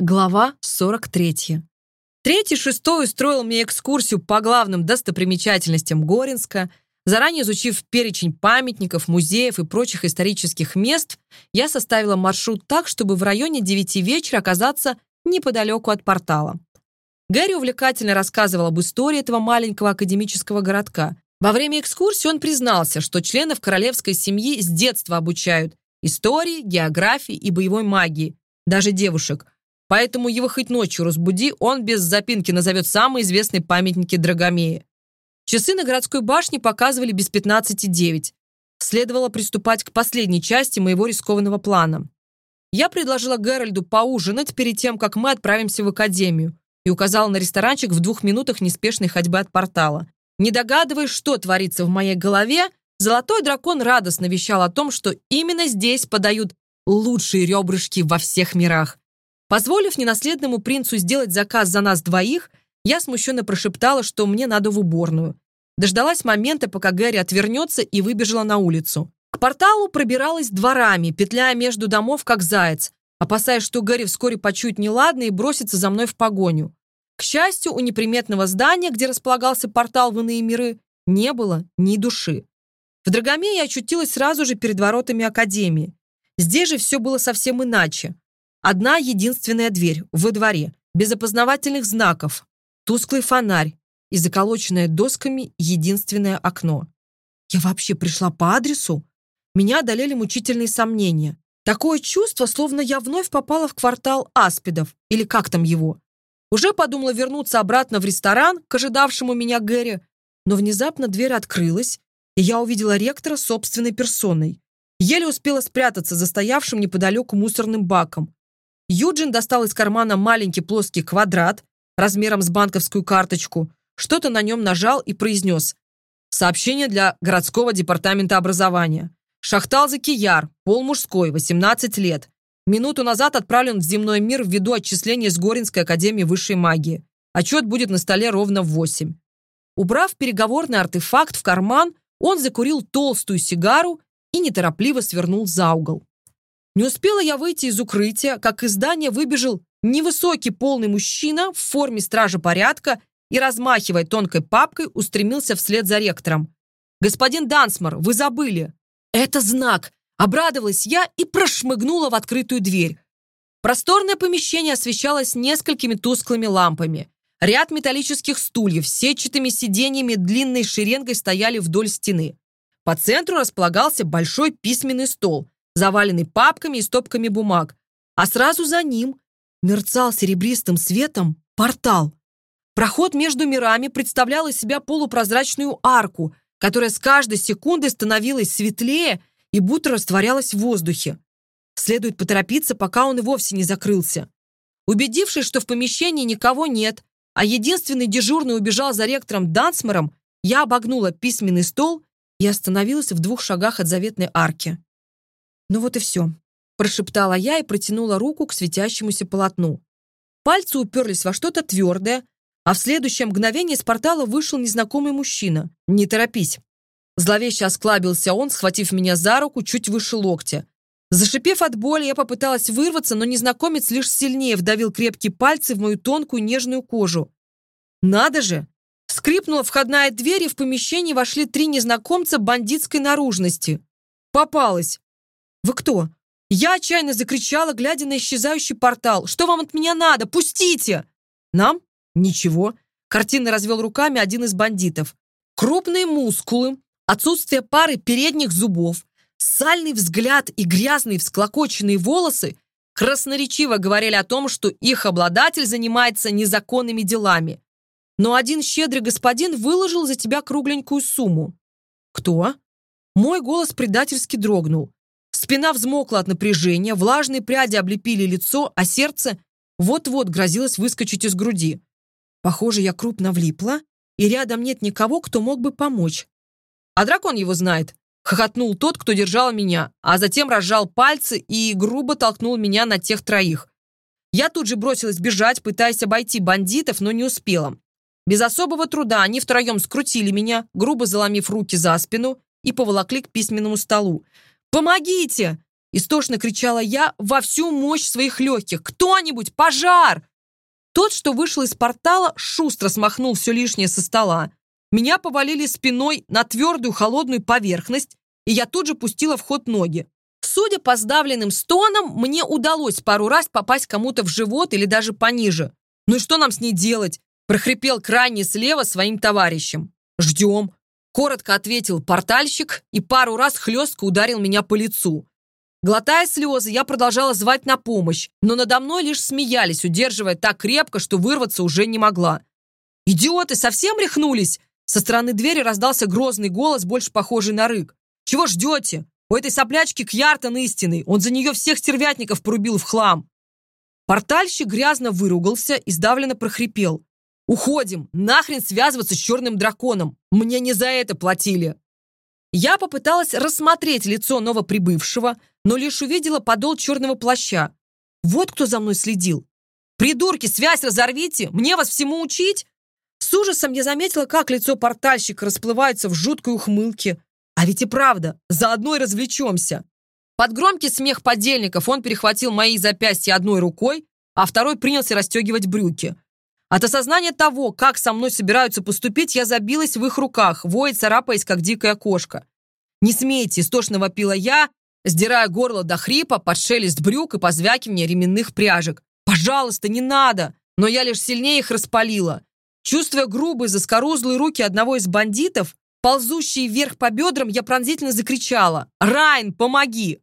Глава 43. Третий шестой устроил мне экскурсию по главным достопримечательностям Горинска. Заранее изучив перечень памятников, музеев и прочих исторических мест, я составила маршрут так, чтобы в районе 9 вечера оказаться неподалеку от портала. Гэри увлекательно рассказывал об истории этого маленького академического городка. Во время экскурсии он признался, что членов королевской семьи с детства обучают истории, географии и боевой магии, даже девушек – поэтому его хоть ночью разбуди, он без запинки назовет самые известные памятники Драгомея. Часы на городской башне показывали без 15,9. Следовало приступать к последней части моего рискованного плана. Я предложила Геральду поужинать перед тем, как мы отправимся в академию, и указала на ресторанчик в двух минутах неспешной ходьбы от портала. Не догадываясь, что творится в моей голове, золотой дракон радостно вещал о том, что именно здесь подают лучшие ребрышки во всех мирах, Позволив ненаследному принцу сделать заказ за нас двоих, я смущенно прошептала, что мне надо в уборную. Дождалась момента, пока Гэри отвернется, и выбежала на улицу. К порталу пробиралась дворами, петляя между домов, как заяц, опасаясь, что Гэри вскоре почует неладное и бросится за мной в погоню. К счастью, у неприметного здания, где располагался портал в иные миры, не было ни души. В Драгоме я очутилась сразу же перед воротами Академии. Здесь же все было совсем иначе. Одна единственная дверь во дворе, без опознавательных знаков, тусклый фонарь и заколоченное досками единственное окно. Я вообще пришла по адресу? Меня одолели мучительные сомнения. Такое чувство, словно я вновь попала в квартал Аспидов, или как там его. Уже подумала вернуться обратно в ресторан к ожидавшему меня Гэри, но внезапно дверь открылась, и я увидела ректора собственной персоной. Еле успела спрятаться за стоявшим неподалеку мусорным баком. Юджин достал из кармана маленький плоский квадрат размером с банковскую карточку, что-то на нем нажал и произнес «Сообщение для городского департамента образования. Шахтал Закияр, пол мужской, 18 лет. Минуту назад отправлен в земной мир ввиду отчисления с Горинской академии высшей магии. Отчет будет на столе ровно в 8». Убрав переговорный артефакт в карман, он закурил толстую сигару и неторопливо свернул за угол. Не успела я выйти из укрытия, как из здания выбежал невысокий полный мужчина в форме стража порядка и, размахивая тонкой папкой, устремился вслед за ректором. «Господин Дансмор, вы забыли!» «Это знак!» Обрадовалась я и прошмыгнула в открытую дверь. Просторное помещение освещалось несколькими тусклыми лампами. Ряд металлических стульев с сетчатыми сиденьями длинной шеренгой стояли вдоль стены. По центру располагался большой письменный стол, заваленный папками и стопками бумаг. А сразу за ним мерцал серебристым светом портал. Проход между мирами представлял из себя полупрозрачную арку, которая с каждой секундой становилась светлее и будто растворялась в воздухе. Следует поторопиться, пока он и вовсе не закрылся. Убедившись, что в помещении никого нет, а единственный дежурный убежал за ректором Дансмором, я обогнула письменный стол и остановилась в двух шагах от заветной арки. Ну вот и все. Прошептала я и протянула руку к светящемуся полотну. Пальцы уперлись во что-то твердое, а в следующее мгновение из портала вышел незнакомый мужчина. «Не торопись». Зловеще осклабился он, схватив меня за руку чуть выше локтя. Зашипев от боли, я попыталась вырваться, но незнакомец лишь сильнее вдавил крепкие пальцы в мою тонкую нежную кожу. «Надо же!» Скрипнула входная дверь, и в помещение вошли три незнакомца бандитской наружности. «Попалась!» «Вы кто?» Я отчаянно закричала, глядя на исчезающий портал. «Что вам от меня надо? Пустите!» «Нам? Ничего». Картинно развел руками один из бандитов. Крупные мускулы, отсутствие пары передних зубов, сальный взгляд и грязные всклокоченные волосы красноречиво говорили о том, что их обладатель занимается незаконными делами. Но один щедрый господин выложил за тебя кругленькую сумму. «Кто?» Мой голос предательски дрогнул. Спина взмокла от напряжения, влажные пряди облепили лицо, а сердце вот-вот грозилось выскочить из груди. Похоже, я крупно влипла, и рядом нет никого, кто мог бы помочь. А дракон его знает. Хохотнул тот, кто держал меня, а затем разжал пальцы и грубо толкнул меня на тех троих. Я тут же бросилась бежать, пытаясь обойти бандитов, но не успела. Без особого труда они втроем скрутили меня, грубо заломив руки за спину, и поволокли к письменному столу помогите!» Истошно кричала я во всю мощь своих легких. «Кто-нибудь! Пожар!» Тот, что вышел из портала, шустро смахнул все лишнее со стола. Меня повалили спиной на твердую холодную поверхность, и я тут же пустила в ход ноги. Судя по сдавленным стонам, мне удалось пару раз попасть кому-то в живот или даже пониже. «Ну и что нам с ней делать?» – прохрипел крайне слева своим товарищем. «Ждем», коротко ответил портальщик и пару раз хлестко ударил меня по лицу. Глотая слезы, я продолжала звать на помощь, но надо мной лишь смеялись, удерживая так крепко, что вырваться уже не могла. «Идиоты, совсем рехнулись?» Со стороны двери раздался грозный голос, больше похожий на рык. «Чего ждете? У этой соплячки Кьяртон истинный, он за нее всех стервятников порубил в хлам». Портальщик грязно выругался и сдавленно прохрипел. Уходим! Нахрен связываться с черным драконом! Мне не за это платили!» Я попыталась рассмотреть лицо новоприбывшего, но лишь увидела подол черного плаща. Вот кто за мной следил. «Придурки, связь разорвите! Мне вас всему учить!» С ужасом я заметила, как лицо портальщика расплывается в жуткой ухмылке. А ведь и правда, заодно и развлечемся. Под громкий смех подельников он перехватил мои запястья одной рукой, а второй принялся расстегивать брюки – от осознания того, как со мной собираются поступить, я забилась в их руках, воя царапаясь, как дикая кошка. «Не смейте!» – истошно вопила я, сдирая горло до хрипа под шелест брюк и позвякивание ременных пряжек. «Пожалуйста, не надо!» Но я лишь сильнее их распалила. Чувствуя грубые, заскорузлые руки одного из бандитов, ползущие вверх по бедрам, я пронзительно закричала «Райн, помоги!